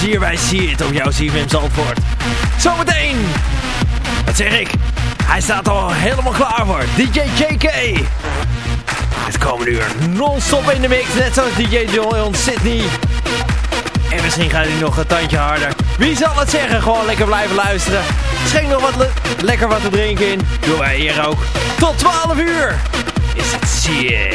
Hier bij See It op jouw CFM Zandvoort. Zometeen. Wat zeg ik? Hij staat al helemaal klaar voor. DJ JK. Het komende uur non-stop in de mix. Net zoals DJ John Sydney. En misschien gaat hij nog een tandje harder. Wie zal het zeggen? Gewoon lekker blijven luisteren. Schenk nog wat lekker wat te drinken in. Doen wij hier ook. Tot 12 uur is het See.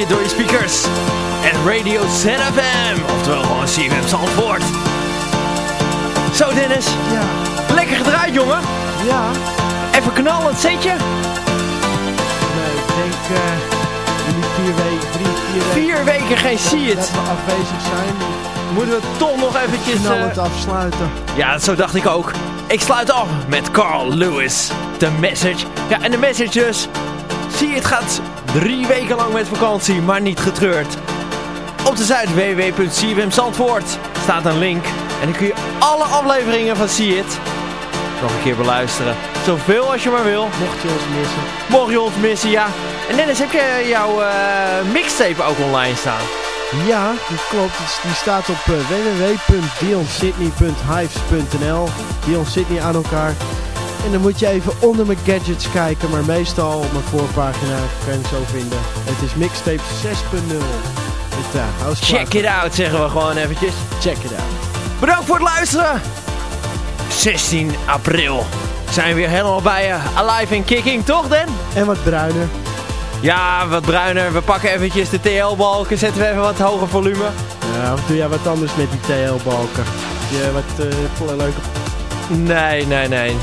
Je door je speakers. En Radio ZFM, oftewel gewoon CFM Zandvoort. Zo Dennis. Ja. Lekker gedraaid jongen. Ja. Even knallend setje. Nee, ik denk uh, vier weken, drie, vier weken. Vier weken geen See It. Dat we afwezig zijn. Moeten we toch nog eventjes... Knallend uh, afsluiten. Ja, zo dacht ik ook. Ik sluit af met Carl Lewis. The Message. Ja, en de message dus. Zie het gaat drie weken lang met vakantie, maar niet getreurd. Op de site www.cfmzandvoort staat een link. En dan kun je alle afleveringen van See It nog een keer beluisteren. Zoveel als je maar wil. Mocht je ons missen. Mocht je ons missen, ja. En Dennis, heb je jouw uh, mixtape ook online staan? Ja, dat klopt. Die staat op uh, www.dionsydney.hives.nl Dion Sydney aan elkaar. En dan moet je even onder mijn gadgets kijken, maar meestal op mijn voorpagina kan je het zo vinden. Het is mixtape 6.0. Dus, uh, Check it out, zeggen we gewoon eventjes. Check it out. Bedankt voor het luisteren. 16 april zijn we weer helemaal bij je. Alive and kicking, toch Den? En wat bruiner. Ja, wat bruiner. We pakken eventjes de TL-balken, zetten we even wat hoger volume. Ja, of doe jij wat anders met die TL-balken? Je wat uh, leuke... Nee, nee, nee.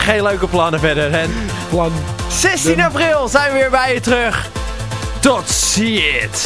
Geen leuke plannen verder, hè? Plan. 16 april zijn we weer bij je terug. Tot ziens.